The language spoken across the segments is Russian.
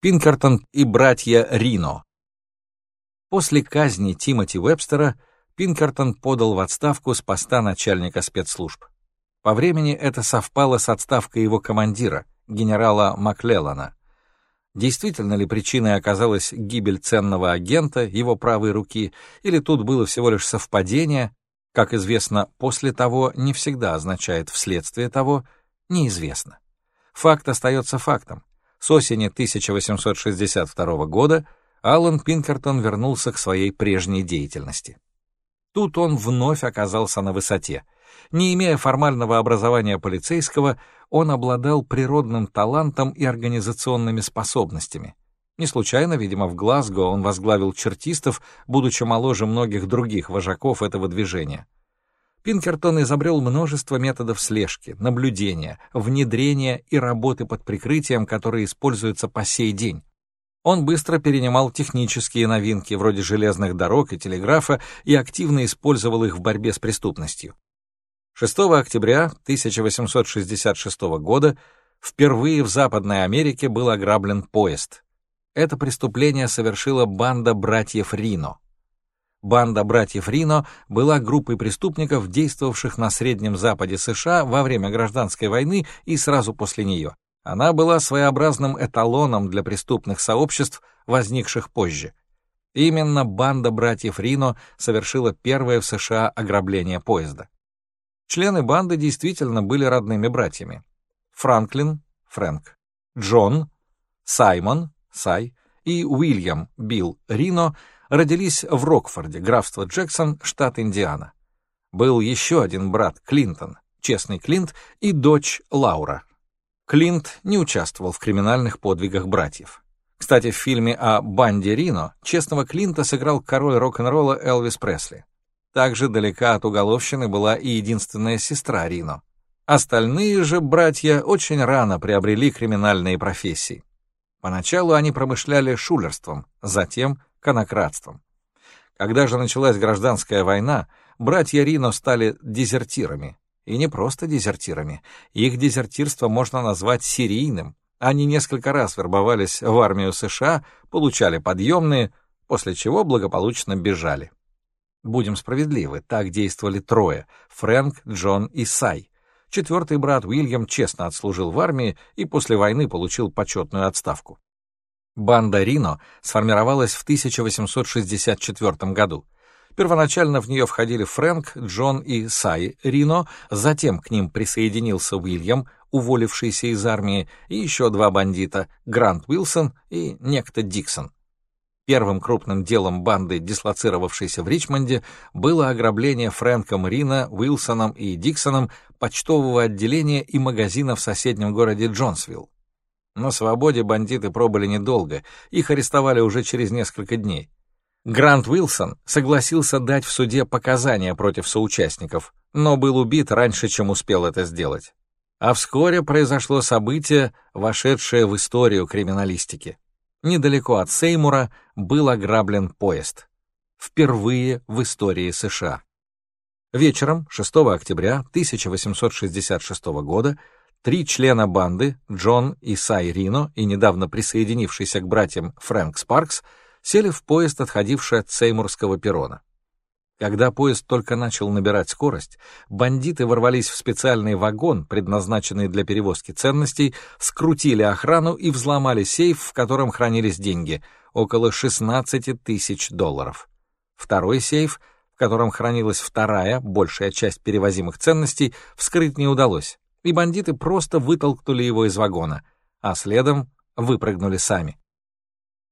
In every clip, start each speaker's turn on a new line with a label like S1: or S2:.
S1: Пинкертон и братья Рино. После казни Тимоти Вебстера Пинкертон подал в отставку с поста начальника спецслужб. По времени это совпало с отставкой его командира, генерала Маклеллана. Действительно ли причиной оказалась гибель ценного агента, его правой руки, или тут было всего лишь совпадение, как известно, после того не всегда означает вследствие того, неизвестно. Факт остается фактом. С осени 1862 года Аллан Пинкертон вернулся к своей прежней деятельности. Тут он вновь оказался на высоте. Не имея формального образования полицейского, он обладал природным талантом и организационными способностями. Не случайно, видимо, в Глазго он возглавил чертистов, будучи моложе многих других вожаков этого движения. Пинкертон изобрел множество методов слежки, наблюдения, внедрения и работы под прикрытием, которые используются по сей день. Он быстро перенимал технические новинки вроде железных дорог и телеграфа и активно использовал их в борьбе с преступностью. 6 октября 1866 года впервые в Западной Америке был ограблен поезд. Это преступление совершила банда братьев Рино. Банда братьев Рино была группой преступников, действовавших на Среднем Западе США во время Гражданской войны и сразу после нее. Она была своеобразным эталоном для преступных сообществ, возникших позже. Именно банда братьев Рино совершила первое в США ограбление поезда. Члены банды действительно были родными братьями. Франклин, Фрэнк, Джон, Саймон, Сай и Уильям, Билл, Рино — родились в Рокфорде, графство Джексон, штат Индиана. Был еще один брат Клинтон, честный Клинт, и дочь Лаура. Клинт не участвовал в криминальных подвигах братьев. Кстати, в фильме о банде Рино честного Клинта сыграл король рок-н-ролла Элвис Пресли. Также далека от уголовщины была и единственная сестра Рино. Остальные же братья очень рано приобрели криминальные профессии. Поначалу они промышляли шулерством, затем конократством. Когда же началась гражданская война, братья Рино стали дезертирами. И не просто дезертирами. Их дезертирство можно назвать серийным. Они несколько раз вербовались в армию США, получали подъемные, после чего благополучно бежали. Будем справедливы, так действовали трое — Фрэнк, Джон и Сай. Четвертый брат Уильям честно отслужил в армии и после войны получил почетную отставку. Банда Рино сформировалась в 1864 году. Первоначально в нее входили Фрэнк, Джон и Сай Рино, затем к ним присоединился Уильям, уволившийся из армии, и еще два бандита — Грант Уилсон и некто Диксон. Первым крупным делом банды, дислоцировавшейся в Ричмонде, было ограбление Фрэнком Рино, Уилсоном и Диксоном почтового отделения и магазина в соседнем городе Джонсвилл. На свободе бандиты пробыли недолго, их арестовали уже через несколько дней. Грант Уилсон согласился дать в суде показания против соучастников, но был убит раньше, чем успел это сделать. А вскоре произошло событие, вошедшее в историю криминалистики. Недалеко от Сеймура был ограблен поезд. Впервые в истории США. Вечером 6 октября 1866 года Три члена банды, Джон и Сай Рино и недавно присоединившийся к братьям Фрэнк Спаркс, сели в поезд, отходивший от Сеймурского перрона. Когда поезд только начал набирать скорость, бандиты ворвались в специальный вагон, предназначенный для перевозки ценностей, скрутили охрану и взломали сейф, в котором хранились деньги, около 16 тысяч долларов. Второй сейф, в котором хранилась вторая, большая часть перевозимых ценностей, вскрыть не удалось и бандиты просто вытолкнули его из вагона, а следом выпрыгнули сами.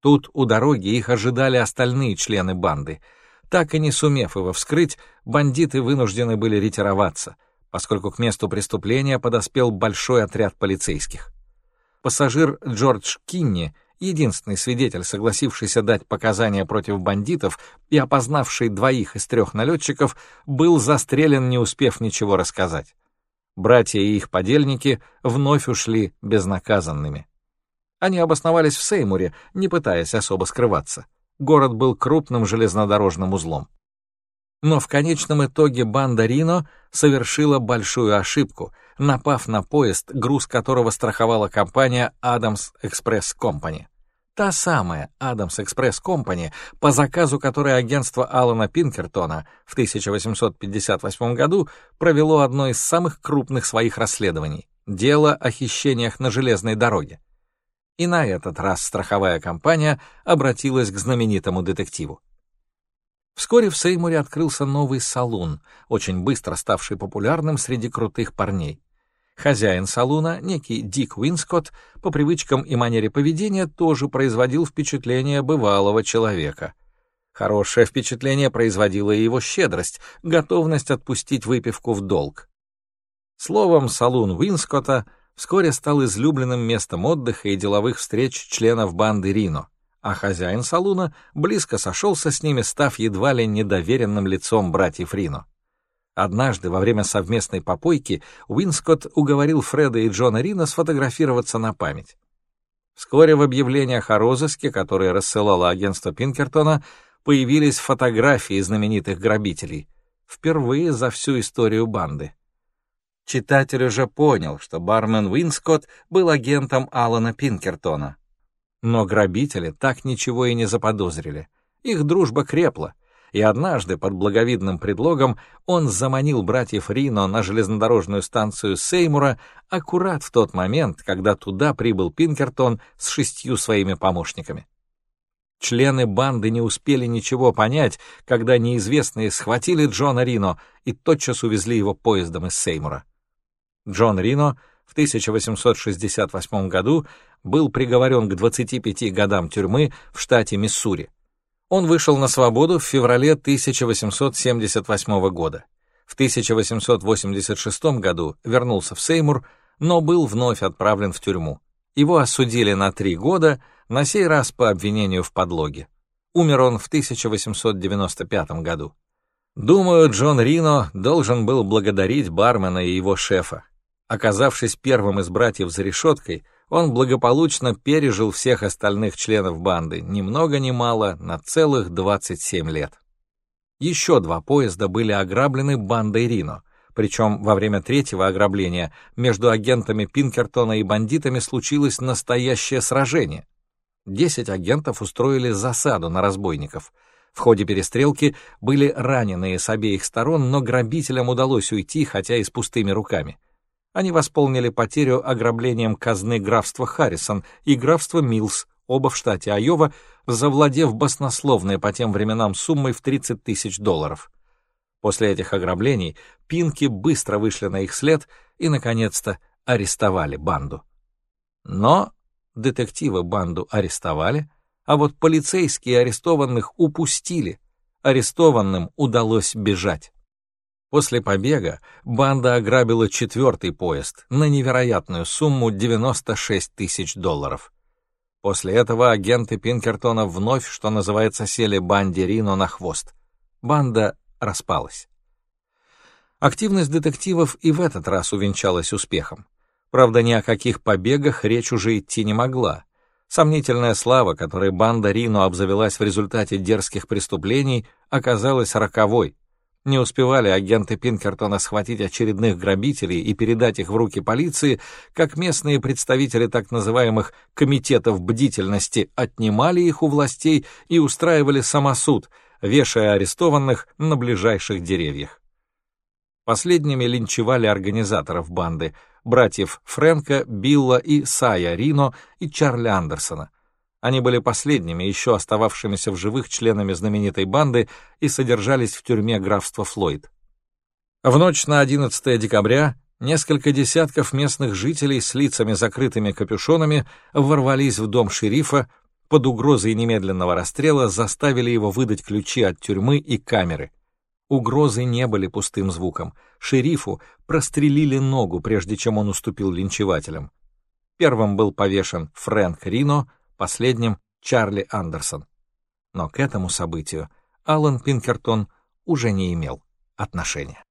S1: Тут у дороги их ожидали остальные члены банды. Так и не сумев его вскрыть, бандиты вынуждены были ретироваться, поскольку к месту преступления подоспел большой отряд полицейских. Пассажир Джордж Кинни, единственный свидетель, согласившийся дать показания против бандитов и опознавший двоих из трех налетчиков, был застрелен, не успев ничего рассказать. Братья и их подельники вновь ушли безнаказанными. Они обосновались в Сеймуре, не пытаясь особо скрываться. Город был крупным железнодорожным узлом. Но в конечном итоге банда Рино совершила большую ошибку, напав на поезд, груз которого страховала компания Adams Express Company. Та самая Адамс Экспресс Компани, по заказу которой агентство Алана Пинкертона в 1858 году провело одно из самых крупных своих расследований — дело о хищениях на железной дороге. И на этот раз страховая компания обратилась к знаменитому детективу. Вскоре в Сеймуре открылся новый салун, очень быстро ставший популярным среди крутых парней. Хозяин салуна, некий Дик Уинскотт, по привычкам и манере поведения тоже производил впечатление бывалого человека. Хорошее впечатление производила и его щедрость, готовность отпустить выпивку в долг. Словом, салун Уинскотта вскоре стал излюбленным местом отдыха и деловых встреч членов банды Рино, а хозяин салуна близко сошелся с ними, став едва ли недоверенным лицом братьев Рино. Однажды во время совместной попойки Уинскотт уговорил Фреда и Джона Рина сфотографироваться на память. Вскоре в объявлениях о розыске, которые рассылало агентство Пинкертона, появились фотографии знаменитых грабителей. Впервые за всю историю банды. Читатель уже понял, что бармен Уинскотт был агентом Алана Пинкертона. Но грабители так ничего и не заподозрили. Их дружба крепла — и однажды под благовидным предлогом он заманил братьев Рино на железнодорожную станцию Сеймура аккурат в тот момент, когда туда прибыл Пинкертон с шестью своими помощниками. Члены банды не успели ничего понять, когда неизвестные схватили Джона Рино и тотчас увезли его поездом из Сеймура. Джон Рино в 1868 году был приговорен к 25 годам тюрьмы в штате Миссури. Он вышел на свободу в феврале 1878 года. В 1886 году вернулся в Сеймур, но был вновь отправлен в тюрьму. Его осудили на три года, на сей раз по обвинению в подлоге. Умер он в 1895 году. Думаю, Джон Рино должен был благодарить бармена и его шефа. Оказавшись первым из братьев за решеткой, он благополучно пережил всех остальных членов банды, ни много ни мало, на целых 27 лет. Еще два поезда были ограблены бандой Рино, причем во время третьего ограбления между агентами Пинкертона и бандитами случилось настоящее сражение. Десять агентов устроили засаду на разбойников. В ходе перестрелки были раненые с обеих сторон, но грабителям удалось уйти, хотя и с пустыми руками. Они восполнили потерю ограблением казны графства Харрисон и графства Милс, оба в штате Айова, завладев баснословной по тем временам суммой в 30 тысяч долларов. После этих ограблений Пинки быстро вышли на их след и, наконец-то, арестовали банду. Но детективы банду арестовали, а вот полицейские арестованных упустили. Арестованным удалось бежать. После побега банда ограбила четвертый поезд на невероятную сумму 96 тысяч долларов. После этого агенты Пинкертона вновь, что называется, сели банде Рино на хвост. Банда распалась. Активность детективов и в этот раз увенчалась успехом. Правда, ни о каких побегах речь уже идти не могла. Сомнительная слава, которой банда Рино обзавелась в результате дерзких преступлений, оказалась роковой — не успевали агенты Пинкертона схватить очередных грабителей и передать их в руки полиции, как местные представители так называемых «комитетов бдительности» отнимали их у властей и устраивали самосуд, вешая арестованных на ближайших деревьях. Последними линчевали организаторов банды, братьев Фрэнка, Билла и Сая Рино и Чарли Андерсона. Они были последними, еще остававшимися в живых членами знаменитой банды и содержались в тюрьме графства Флойд. В ночь на 11 декабря несколько десятков местных жителей с лицами закрытыми капюшонами ворвались в дом шерифа, под угрозой немедленного расстрела заставили его выдать ключи от тюрьмы и камеры. Угрозы не были пустым звуком. Шерифу прострелили ногу, прежде чем он уступил линчевателям. Первым был повешен Фрэнк Рино, последним — Чарли Андерсон. Но к этому событию Алан Пинкертон уже не имел отношения.